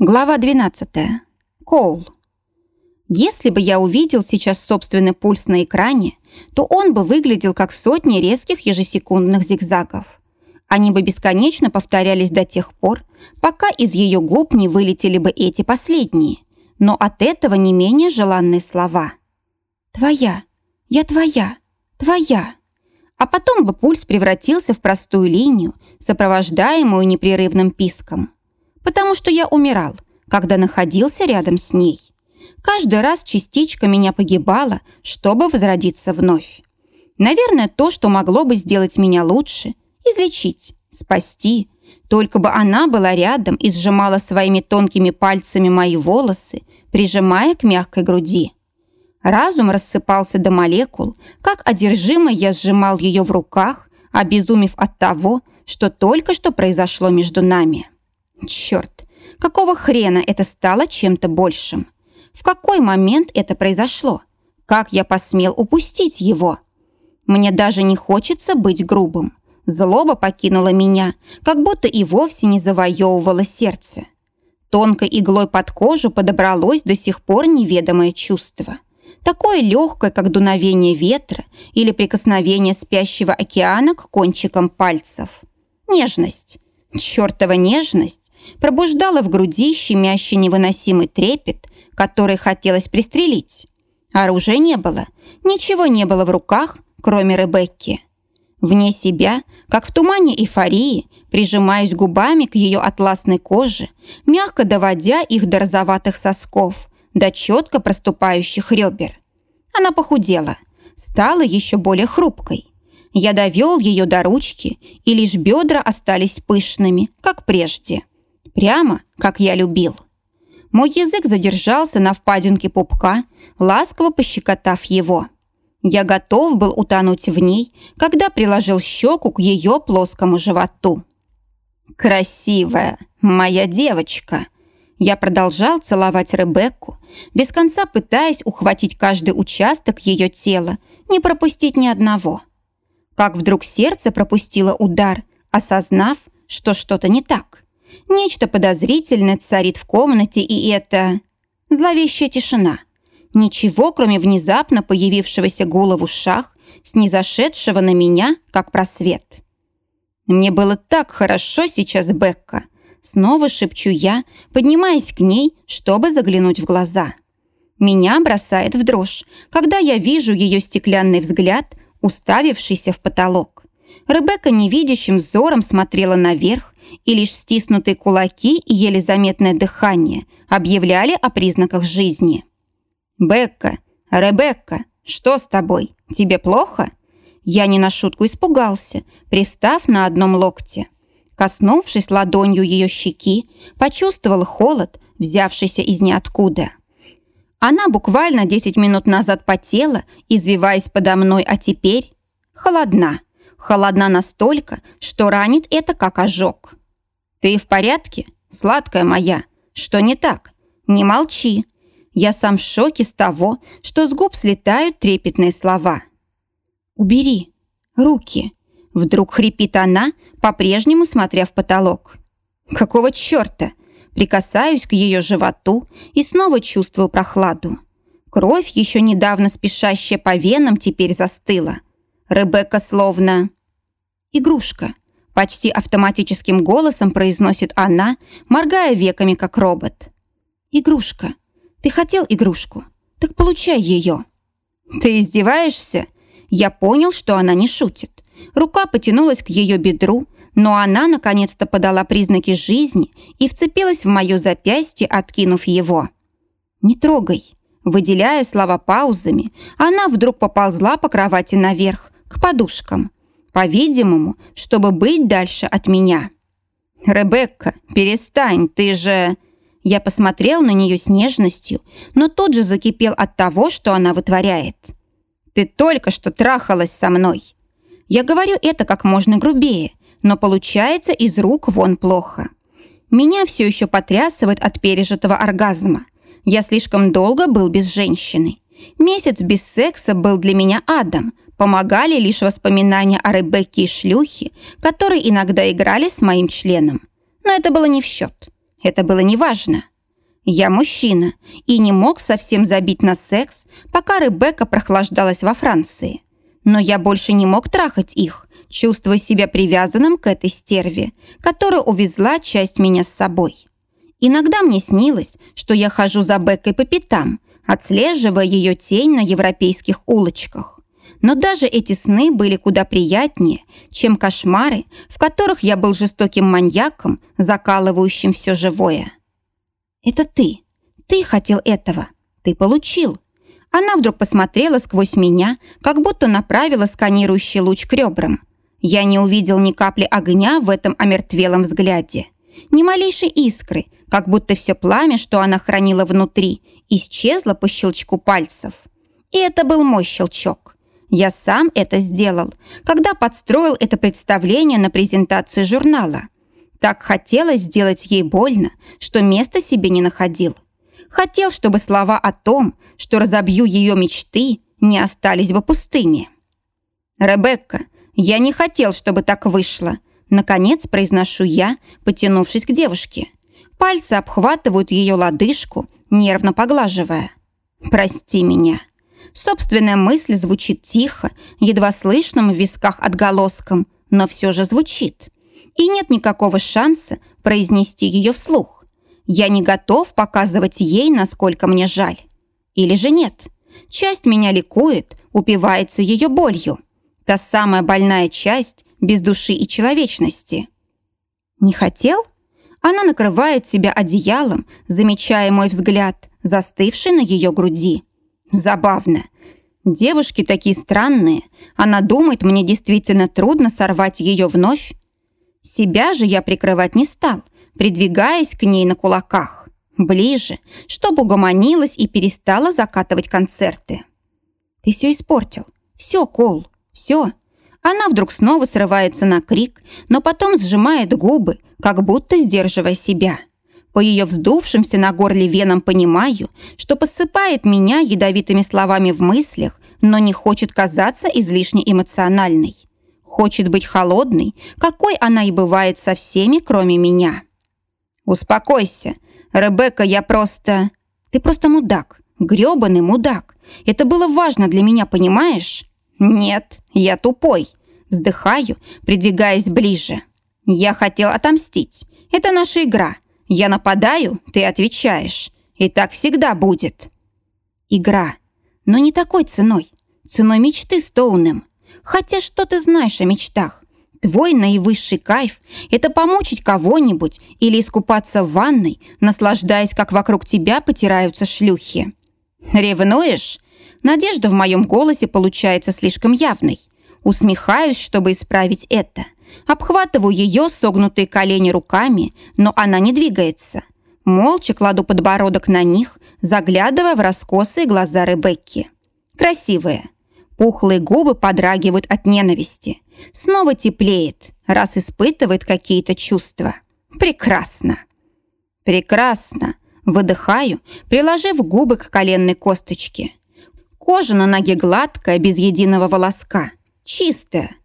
Глава 12. Коул. Если бы я увидел сейчас собственный пульс на экране, то он бы выглядел как сотни резких ежесекундных зигзагов. Они бы бесконечно повторялись до тех пор, пока из ее губ не вылетели бы эти последние, но от этого не менее желанные слова. «Твоя, я твоя, твоя». А потом бы пульс превратился в простую линию, сопровождаемую непрерывным писком потому что я умирал, когда находился рядом с ней. Каждый раз частичка меня погибала, чтобы возродиться вновь. Наверное, то, что могло бы сделать меня лучше, излечить, спасти. Только бы она была рядом и сжимала своими тонкими пальцами мои волосы, прижимая к мягкой груди. Разум рассыпался до молекул, как одержимо я сжимал ее в руках, обезумев от того, что только что произошло между нами. Черт, какого хрена это стало чем-то большим? В какой момент это произошло? Как я посмел упустить его? Мне даже не хочется быть грубым. Злоба покинула меня, как будто и вовсе не завоевывала сердце. Тонкой иглой под кожу подобралось до сих пор неведомое чувство. Такое легкое, как дуновение ветра или прикосновение спящего океана к кончикам пальцев. Нежность. Чертова нежность пробуждала в груди щемящий невыносимый трепет, который хотелось пристрелить. Оружия не было, ничего не было в руках, кроме Ребекки. Вне себя, как в тумане эйфории, прижимаюсь губами к ее атласной коже, мягко доводя их до розоватых сосков, до четко проступающих ребер. Она похудела, стала еще более хрупкой. Я довел ее до ручки, и лишь бедра остались пышными, как прежде. Прямо, как я любил. Мой язык задержался на впадинке пупка, ласково пощекотав его. Я готов был утонуть в ней, когда приложил щеку к ее плоскому животу. «Красивая, моя девочка!» Я продолжал целовать Ребекку, без конца пытаясь ухватить каждый участок ее тела, не пропустить ни одного. Как вдруг сердце пропустило удар, осознав, что что-то не так. Нечто подозрительное царит в комнате, и это... Зловещая тишина. Ничего, кроме внезапно появившегося гула в ушах, снизошедшего на меня, как просвет. «Мне было так хорошо сейчас, Бекка!» Снова шепчу я, поднимаясь к ней, чтобы заглянуть в глаза. Меня бросает в дрожь, когда я вижу ее стеклянный взгляд, уставившийся в потолок. Ребекка невидящим взором смотрела наверх, и лишь стиснутые кулаки и еле заметное дыхание объявляли о признаках жизни. «Бекка! Ребекка! Что с тобой? Тебе плохо?» Я не на шутку испугался, пристав на одном локте. Коснувшись ладонью ее щеки, почувствовал холод, взявшийся из ниоткуда. Она буквально 10 минут назад потела, извиваясь подо мной, а теперь холодна. Холодна настолько, что ранит это как ожог. «Ты в порядке, сладкая моя? Что не так? Не молчи. Я сам в шоке с того, что с губ слетают трепетные слова. «Убери руки!» Вдруг хрипит она, по-прежнему смотря в потолок. «Какого черта?» Прикасаюсь к ее животу и снова чувствую прохладу. Кровь, еще недавно спешащая по венам, теперь застыла. Ребекка словно... «Игрушка», — почти автоматическим голосом произносит она, моргая веками, как робот. «Игрушка. Ты хотел игрушку? Так получай ее». «Ты издеваешься?» Я понял, что она не шутит. Рука потянулась к ее бедру, но она наконец-то подала признаки жизни и вцепилась в мое запястье, откинув его. «Не трогай». Выделяя слова паузами, она вдруг поползла по кровати наверх, к подушкам. По-видимому, чтобы быть дальше от меня. «Ребекка, перестань, ты же...» Я посмотрел на нее с нежностью, но тут же закипел от того, что она вытворяет. «Ты только что трахалась со мной!» Я говорю это как можно грубее, но получается из рук вон плохо. Меня все еще потрясывает от пережитого оргазма. Я слишком долго был без женщины. Месяц без секса был для меня адом, Помогали лишь воспоминания о Ребекке и шлюхе, которые иногда играли с моим членом. Но это было не в счет. Это было неважно. Я мужчина и не мог совсем забить на секс, пока Ребекка прохлаждалась во Франции. Но я больше не мог трахать их, чувствуя себя привязанным к этой стерве, которая увезла часть меня с собой. Иногда мне снилось, что я хожу за Беккой по пятам, отслеживая ее тень на европейских улочках. Но даже эти сны были куда приятнее, чем кошмары, в которых я был жестоким маньяком, закалывающим все живое. «Это ты. Ты хотел этого. Ты получил». Она вдруг посмотрела сквозь меня, как будто направила сканирующий луч к ребрам. Я не увидел ни капли огня в этом омертвелом взгляде. Ни малейшей искры, как будто все пламя, что она хранила внутри, исчезло по щелчку пальцев. И это был мой щелчок. Я сам это сделал, когда подстроил это представление на презентацию журнала. Так хотелось сделать ей больно, что места себе не находил. Хотел, чтобы слова о том, что разобью ее мечты, не остались бы пустыми. «Ребекка, я не хотел, чтобы так вышло», наконец произношу я, потянувшись к девушке. Пальцы обхватывают ее лодыжку, нервно поглаживая. «Прости меня». Собственная мысль звучит тихо, едва слышным в висках отголоском, но все же звучит и нет никакого шанса произнести ее вслух. Я не готов показывать ей, насколько мне жаль. Или же нет? Часть меня ликует, упивается ее болью. Та самая больная часть без души и человечности. Не хотел? Она накрывает себя одеялом, замечая мой взгляд, застывший на ее груди. Забавно. Девушки такие странные. Она думает, мне действительно трудно сорвать ее вновь, себя же я прикрывать не стал, придвигаясь к ней на кулаках. Ближе, чтобы угомонилась и перестала закатывать концерты. «Ты все испортил. Все, Кол, все». Она вдруг снова срывается на крик, но потом сжимает губы, как будто сдерживая себя. По ее вздувшимся на горле венам понимаю, что посыпает меня ядовитыми словами в мыслях, но не хочет казаться излишне эмоциональной. Хочет быть холодной, какой она и бывает со всеми, кроме меня. Успокойся. Ребекка, я просто... Ты просто мудак. грёбаный мудак. Это было важно для меня, понимаешь? Нет, я тупой. Вздыхаю, придвигаясь ближе. Я хотел отомстить. Это наша игра. Я нападаю, ты отвечаешь. И так всегда будет. Игра. Но не такой ценой. Ценой мечты с Тоуном. Хотя что ты знаешь о мечтах? Твой наивысший кайф – это помучить кого-нибудь или искупаться в ванной, наслаждаясь, как вокруг тебя потираются шлюхи. Ревнуешь? Надежда в моем голосе получается слишком явной. Усмехаюсь, чтобы исправить это. Обхватываю ее согнутые колени руками, но она не двигается. Молча кладу подбородок на них, заглядывая в раскосые глаза Ребекки. Красивые, Пухлые губы подрагивают от ненависти. Снова теплеет, раз испытывает какие-то чувства. Прекрасно. Прекрасно. Выдыхаю, приложив губы к коленной косточке. Кожа на ноге гладкая, без единого волоска. Чистая.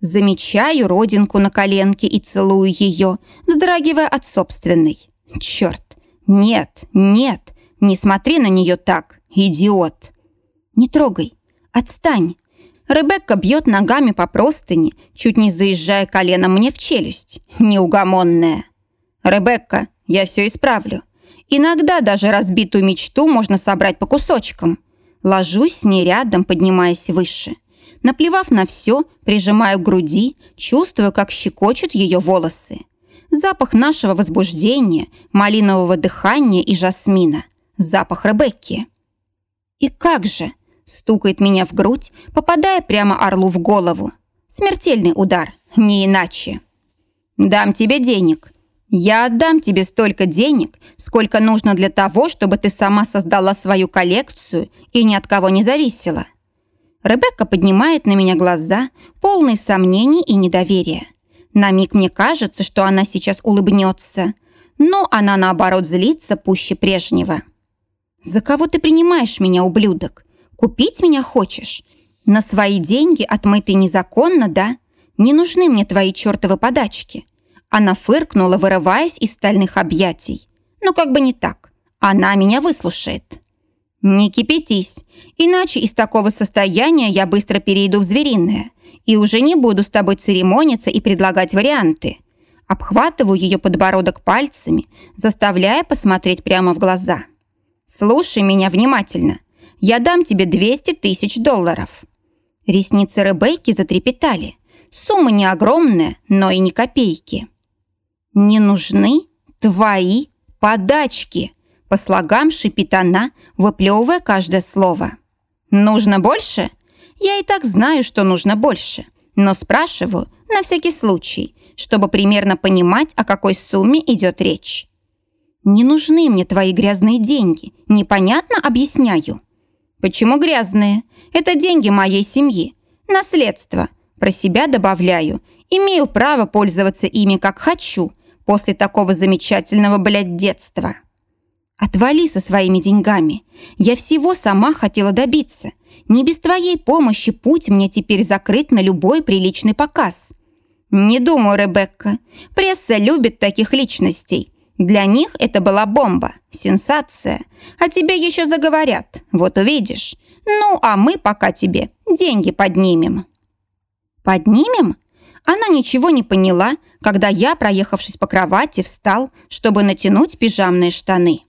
Замечаю родинку на коленке и целую ее, вздрагивая от собственной. Черт. Нет, нет. Не смотри на нее так, идиот. Не трогай. «Отстань!» Ребекка бьет ногами по простыни, чуть не заезжая коленом мне в челюсть. Неугомонная. «Ребекка, я все исправлю. Иногда даже разбитую мечту можно собрать по кусочкам. Ложусь с ней рядом, поднимаясь выше. Наплевав на все, прижимаю к груди, чувствую, как щекочут ее волосы. Запах нашего возбуждения, малинового дыхания и жасмина. Запах Ребекки. И как же, Стукает меня в грудь, попадая прямо орлу в голову. Смертельный удар, не иначе. «Дам тебе денег. Я отдам тебе столько денег, сколько нужно для того, чтобы ты сама создала свою коллекцию и ни от кого не зависела». Ребекка поднимает на меня глаза, полные сомнений и недоверия. На миг мне кажется, что она сейчас улыбнется, но она, наоборот, злится пуще прежнего. «За кого ты принимаешь меня, ублюдок? Купить меня хочешь? На свои деньги, отмытые незаконно, да? Не нужны мне твои чертовы подачки». Она фыркнула, вырываясь из стальных объятий. но как бы не так. Она меня выслушает. Не кипятись, иначе из такого состояния я быстро перейду в звериное и уже не буду с тобой церемониться и предлагать варианты. Обхватываю ее подбородок пальцами, заставляя посмотреть прямо в глаза. Слушай меня внимательно. Я дам тебе 200 тысяч долларов. Ресницы Ребекки затрепетали. Сумма не огромная, но и не копейки. Не нужны твои подачки, по слогам шипит она, выплевывая каждое слово. Нужно больше? Я и так знаю, что нужно больше, но спрашиваю на всякий случай, чтобы примерно понимать, о какой сумме идет речь. Не нужны мне твои грязные деньги, непонятно объясняю. Почему грязные? Это деньги моей семьи, наследство. Про себя добавляю, имею право пользоваться ими как хочу после такого замечательного, блядь, детства. Отвали со своими деньгами. Я всего сама хотела добиться. Не без твоей помощи путь мне теперь закрыт на любой приличный показ. Не думаю, Ребекка. Пресса любит таких личностей. Для них это была бомба, сенсация. А тебе еще заговорят, вот увидишь. Ну, а мы пока тебе деньги поднимем. Поднимем? Она ничего не поняла, когда я, проехавшись по кровати, встал, чтобы натянуть пижамные штаны.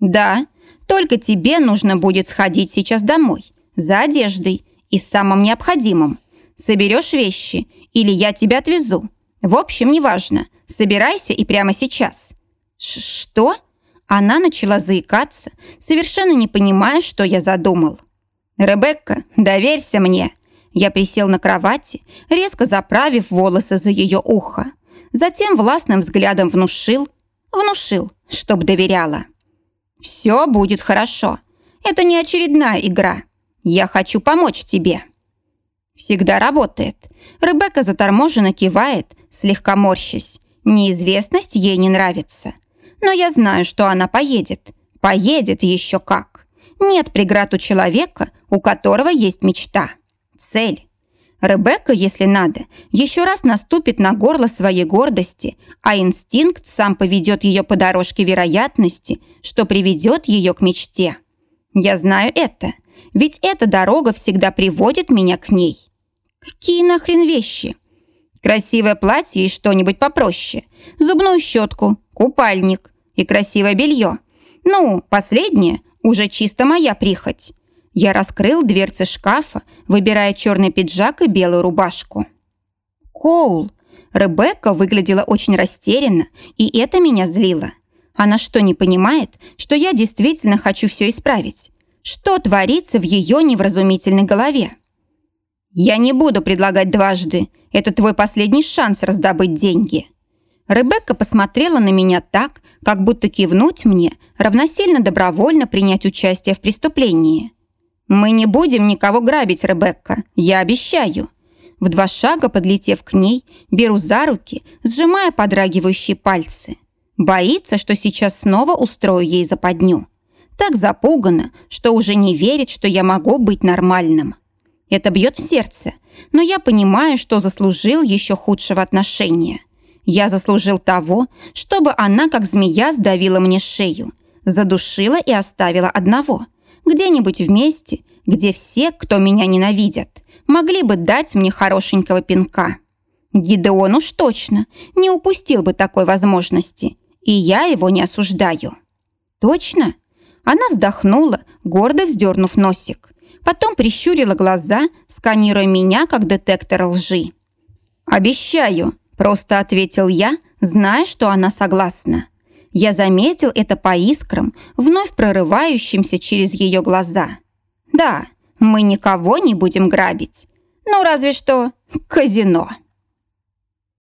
«Да, только тебе нужно будет сходить сейчас домой, за одеждой и самым необходимым. Соберешь вещи, или я тебя отвезу. В общем, неважно, собирайся и прямо сейчас». Ш «Что?» Она начала заикаться, совершенно не понимая, что я задумал. «Ребекка, доверься мне!» Я присел на кровати, резко заправив волосы за ее ухо. Затем властным взглядом внушил, внушил, чтоб доверяла. «Все будет хорошо. Это не очередная игра. Я хочу помочь тебе». Всегда работает. Ребекка заторможенно кивает, слегка морщась. Неизвестность ей не нравится. Но я знаю, что она поедет. Поедет еще как. Нет преград у человека, у которого есть мечта. Цель. Ребекка, если надо, еще раз наступит на горло своей гордости, а инстинкт сам поведет ее по дорожке вероятности, что приведет ее к мечте. Я знаю это, ведь эта дорога всегда приводит меня к ней. Какие нахрен вещи? Красивое платье и что-нибудь попроще, зубную щетку, купальник и красивое белье. Ну, последнее уже чисто моя прихоть. Я раскрыл дверцы шкафа, выбирая черный пиджак и белую рубашку. «Коул!» Ребекка выглядела очень растерянно, и это меня злило. Она что, не понимает, что я действительно хочу все исправить? Что творится в ее невразумительной голове? «Я не буду предлагать дважды. Это твой последний шанс раздобыть деньги». Ребекка посмотрела на меня так, как будто кивнуть мне равносильно добровольно принять участие в преступлении. «Мы не будем никого грабить, Ребекка, я обещаю». В два шага, подлетев к ней, беру за руки, сжимая подрагивающие пальцы. Боится, что сейчас снова устрою ей западню. Так запугана, что уже не верит, что я могу быть нормальным. Это бьет в сердце, но я понимаю, что заслужил еще худшего отношения. Я заслужил того, чтобы она, как змея, сдавила мне шею, задушила и оставила одного – где-нибудь вместе, где все, кто меня ненавидят, могли бы дать мне хорошенького пинка. Гидеон уж точно не упустил бы такой возможности, и я его не осуждаю. Точно? Она вздохнула, гордо вздернув носик. Потом прищурила глаза, сканируя меня как детектор лжи. «Обещаю», – просто ответил я, зная, что она согласна. Я заметил это по искрам, вновь прорывающимся через ее глаза. Да, мы никого не будем грабить. Ну, разве что казино.